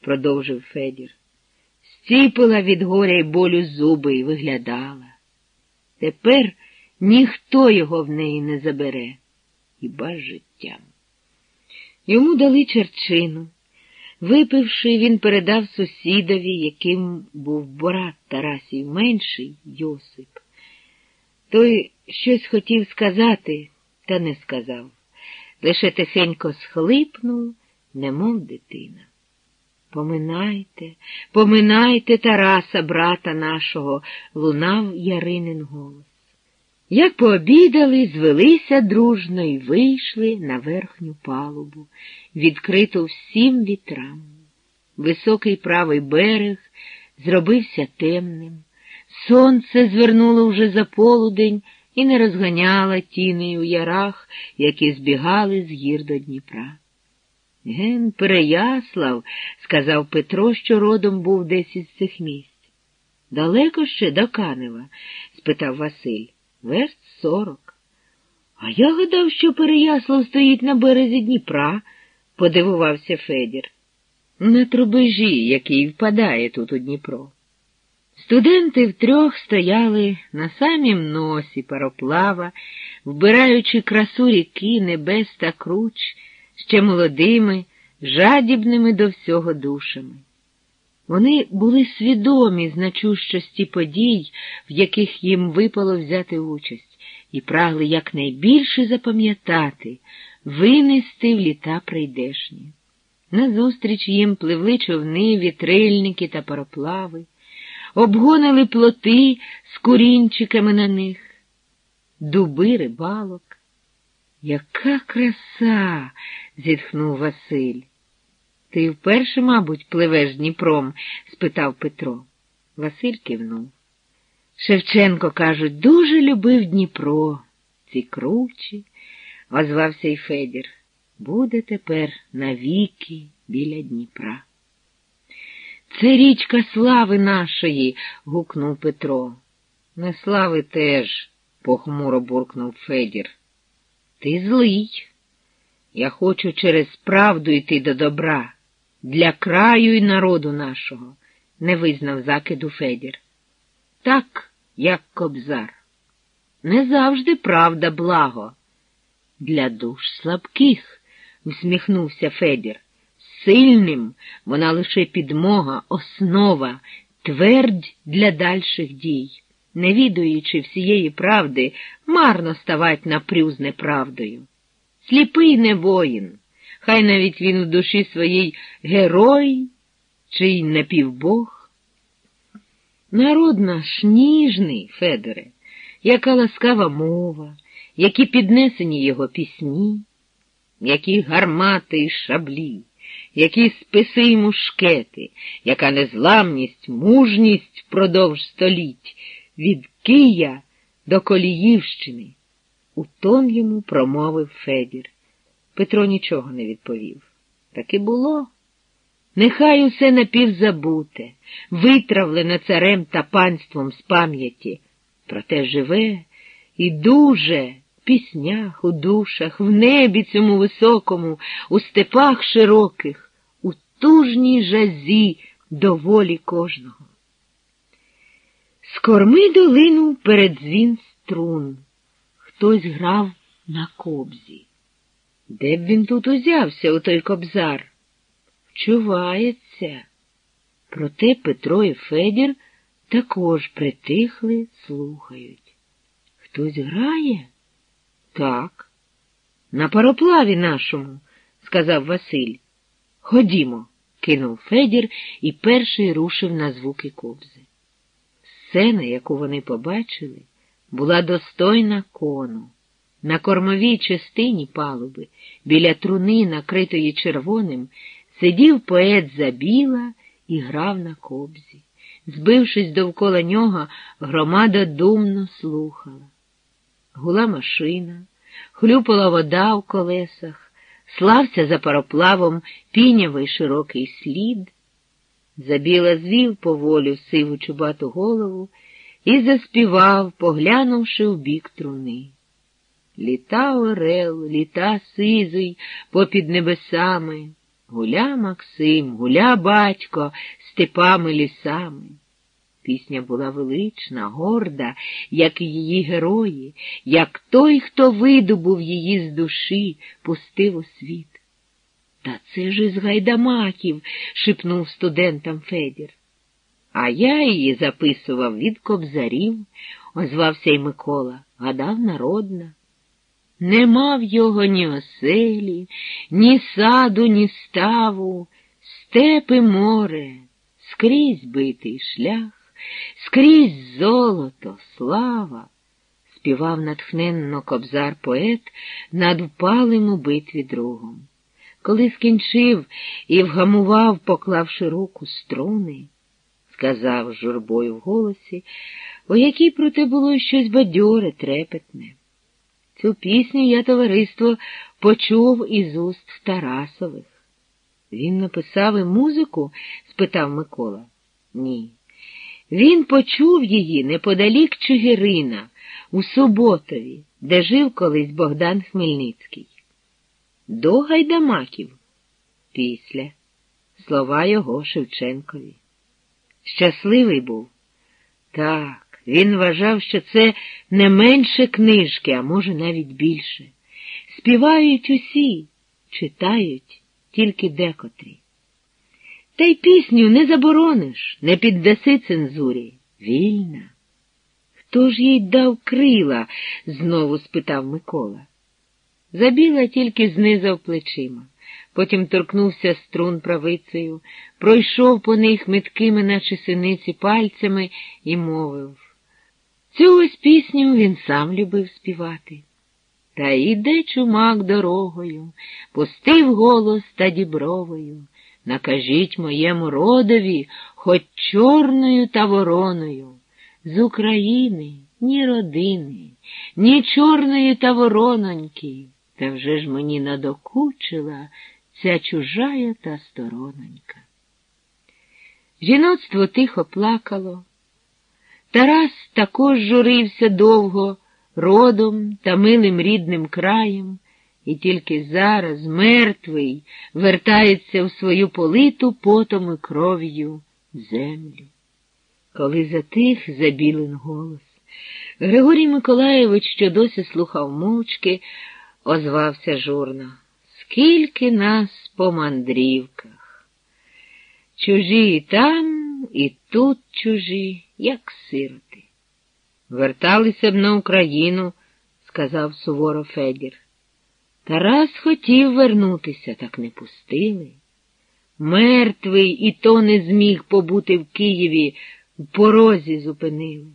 продовжив Федір. Стіпила від горя й болю зуби і виглядала. Тепер ніхто його в неї не забере, хіба життям. Йому дали черчину. Випивши, він передав сусідові, яким був брат Тарасів менший Йосип. Той щось хотів сказати, та не сказав. Лише тихенько схлипнув, немов дитина. Поминайте, поминайте Тараса, брата нашого, лунав Яринин голос. Як пообідали, звелися дружно і вийшли на верхню палубу, відкриту всім вітрам. Високий правий берег зробився темним. Сонце звернуло вже за полудень і не розганяло тіни у ярах, які збігали з гір до Дніпра. Ген Переяслав, сказав Петро, що родом був десь із цих місць. Далеко ще до Канева? спитав Василь. Верст сорок. А я гадав, що Переяслав стоїть на березі Дніпра, подивувався Федір. На трубежі, який впадає тут у Дніпро. Студенти втрьох стояли на самім носі пароплава, вбираючи красу ріки, небес та круч, ще молодими, жадібними до всього душами. Вони були свідомі значущості подій, в яких їм випало взяти участь, і прагли якнайбільше запам'ятати, винести в літа прийдешні. Назустріч їм пливли човни, вітрильники та пароплави, обгонили плоти з курінчиками на них, дуби рибалок. Яка краса! зітхнув Василь. Ти вперше, мабуть, пливеш Дніпром? спитав Петро. Василь кивнув. Шевченко, кажуть, дуже любив Дніпро, ці кручі, озвався й Федір. Буде тепер навіки біля Дніпра. Це річка слави нашої, гукнув Петро. Не слави теж, похмуро буркнув Федір. Ти злий. Я хочу через правду йти до добра, для краю і народу нашого, не визнав закиду Федір. Так, як кобзар. Не завжди правда благо. Для душ слабких, усміхнувся Федір. Сильним вона лише підмога, основа, твердь для дальших дій. Не відуючи всієї правди, марно ставать напрю з неправдою. Сліпий не воїн, хай навіть він у душі своїй герой чи й напівбог. Народ наш ніжний, Федоре, яка ласкава мова, які піднесені його пісні, які гармати й шаблі, які списи й мушкети, яка незламність, мужність впродовж століть, від Кия до Коліївщини. У тон йому промовив Федір. Петро нічого не відповів. Так і було. Нехай усе напівзабуте, витравлене царем та панством з пам'яті, проте живе і дуже в піснях, у душах, в небі цьому високому, у степах широких, у тужній жазі до волі кожного. З корми долинув передзвін струн. Хтось грав на кобзі. Де б він тут узявся, у той кобзар? Вчувається. Проте Петро і Федір також притихли, слухають. Хтось грає? Так. На пароплаві нашому, сказав Василь. Ходімо, кинув Федір і перший рушив на звуки кобзи. Сцена, яку вони побачили, була достойна кону. На кормовій частині палуби, біля труни, накритої червоним, сидів поет Забіла і грав на кобзі. Збившись довкола нього, громада думно слухала. Гула машина, хлюпала вода в колесах, слався за пароплавом пінявий широкий слід. Забіла звів поволю сиву чубату голову і заспівав, поглянувши в бік труни. Літа орел, літа сизий попід небесами, Гуля Максим, гуля батько степами лісами. Пісня була велична, горда, як і її герої, як той, хто видобув її з душі, пустив у світ. Та це ж із гайдамаків, шепнув студентам Федір. А я її записував від кобзарів, озвався й Микола, гадав народна. Не мав його ні оселі, ні саду, ні ставу, степи море, скрізь битий шлях, скрізь золото, слава, співав натхненно кобзар поет над впалим у битві другом. Коли скінчив і вгамував, поклавши руку струни, сказав з журбою в голосі, у якій проте було щось бадьоре, трепетне. Цю пісню я, товариство, почув із уст Тарасових. Він написав і музику? спитав Микола. Ні. Він почув її неподалік Чигирина, у Суботові, де жив колись Богдан Хмельницький. До гайдамаків. Після. Слова його Шевченкові. Щасливий був. Так. Він вважав, що це не менше книжки, а може навіть більше. Співають усі, читають тільки декотрі. Та й пісню не заборониш, не піддаси цензурі. Вільна. Хто ж їй дав крила? знову спитав Микола. Забіла тільки знизав плечима, потім торкнувся струн правицею, пройшов по них меткими, наче синиці, пальцями і мовив. Цю ось пісню він сам любив співати. Та іде чумак дорогою, пустив голос та дібровою. Накажіть моєму родові, хоч чорною та вороною. З України ні родини, ні чорної та ворононьки. Та вже ж мені надокучила ця чужая та сторононька. Жіноцтво тихо плакало. Тарас також журився довго родом та милим рідним краєм, і тільки зараз, мертвий, вертається в свою политу потом і кров'ю землю. Коли затих забілен голос, Григорій Миколаєвич, що досі слухав мовчки, озвався журно. Скільки нас по мандрівках? Чужі і там, і тут чужі як сироти. Верталися б на Україну, сказав суворо Федір. Тарас хотів вернутися, так не пустили. Мертвий і то не зміг побути в Києві, в порозі зупинили.